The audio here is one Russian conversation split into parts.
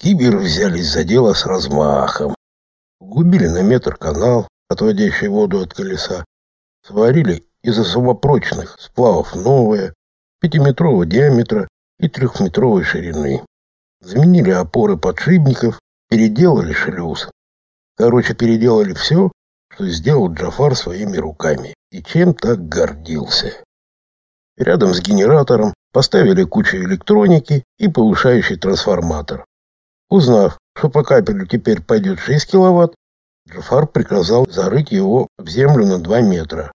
Киберы взялись за дело с размахом. Углубили на метр канал, отводящий воду от колеса. Сварили из особопрочных сплавов новое, пятиметрового диаметра и трехметровой ширины. Заменили опоры подшипников, переделали шлюз. Короче, переделали все, что сделал Джафар своими руками и чем так гордился. Рядом с генератором поставили кучу электроники и повышающий трансформатор. Узнав, что по капелю теперь пойдет 6 киловатт, Джафар приказал зарыть его в землю на 2 метра.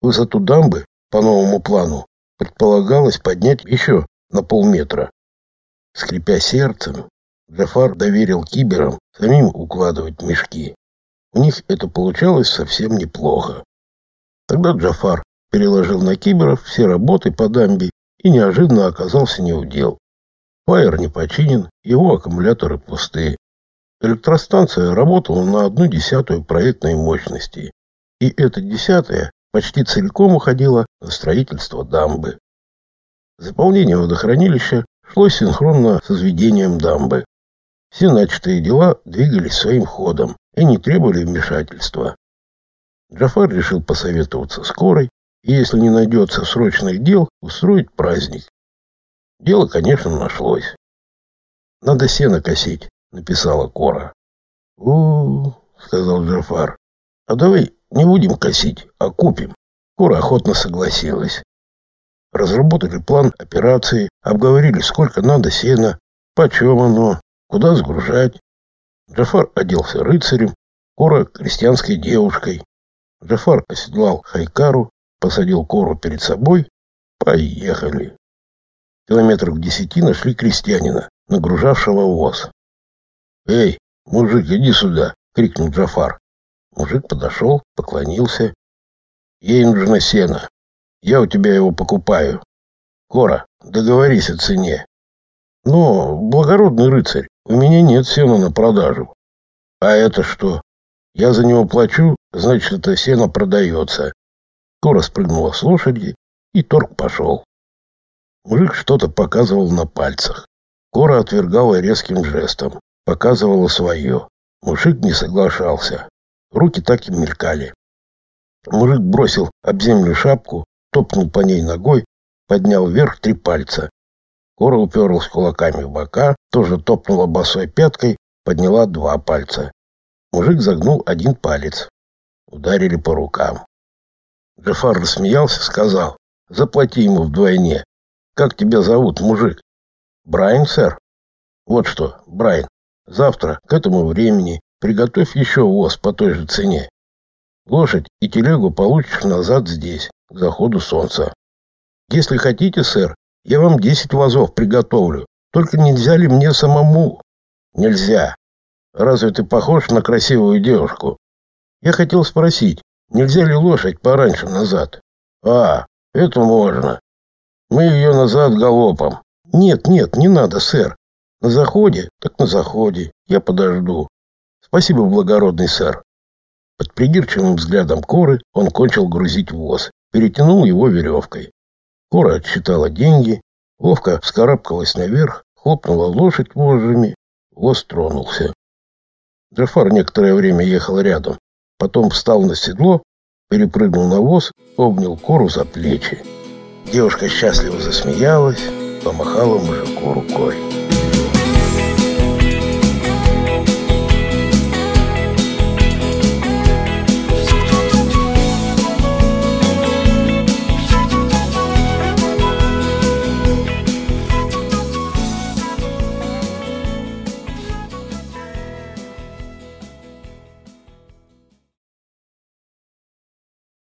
Высоту дамбы, по новому плану, предполагалось поднять еще на полметра. Скрипя сердцем, Джафар доверил киберам самим укладывать мешки. У них это получалось совсем неплохо. Тогда Джафар переложил на киберов все работы по дамбе и неожиданно оказался неудел. Фаер не починен, его аккумуляторы пустые. Электростанция работала на одну десятую проектной мощности, и эта десятая почти целиком уходила на строительство дамбы. Заполнение водохранилища шло синхронно с возведением дамбы. Все начатые дела двигались своим ходом и не требовали вмешательства. Джафар решил посоветоваться с Корой и, если не найдется срочных дел, устроить праздник. Дело, конечно, нашлось. «Надо сено косить», — написала Кора. у, сказал Джафар. «А давай не будем косить, а купим». Кора охотно согласилась. Разработали план операции, обговорили, сколько надо сена, почем оно, куда сгружать. Джафар оделся рыцарем, Кора — крестьянской девушкой. Джафар оседлал Хайкару, посадил Кору перед собой. Поехали. Километров десяти нашли крестьянина, нагружавшего воз. «Эй, мужик, иди сюда!» — крикнул Джафар. Мужик подошел, поклонился. «Ей нужно сено. Я у тебя его покупаю. Кора, договорись о цене». «Но, благородный рыцарь, у меня нет сена на продажу». «А это что? Я за него плачу, значит, это сено продается». Кора спрыгнула с лошади, и торг пошел. Мужик что-то показывал на пальцах. Кора отвергала резким жестом, показывала свое. Мужик не соглашался. Руки так и мелькали. Мужик бросил об землю шапку, топнул по ней ногой, поднял вверх три пальца. Кора уперлась кулаками в бока, тоже топнула босой пяткой, подняла два пальца. Мужик загнул один палец. Ударили по рукам. Джафар рассмеялся, сказал, заплати ему вдвойне. Как тебя зовут, мужик? Брайан, сэр? Вот что, Брайан, завтра к этому времени приготовь еще воз по той же цене. Лошадь и телегу получишь назад здесь, к заходу солнца. Если хотите, сэр, я вам десять вазов приготовлю. Только нельзя ли мне самому? Нельзя. Разве ты похож на красивую девушку? Я хотел спросить, нельзя ли лошадь пораньше назад? А, это можно. Мы ее назад галопом. Нет, нет, не надо, сэр. На заходе, так на заходе. Я подожду. Спасибо, благородный сэр. Под придирчивым взглядом Коры он кончил грузить воз, перетянул его веревкой. Кора отсчитала деньги, ловко вскарабкалась наверх, хлопнула лошадь вожжами, воз тронулся. Джафар некоторое время ехал рядом, потом встал на седло, перепрыгнул на воз, обнял Кору за плечи. Девушка счастливо засмеялась, помахала мужику рукой.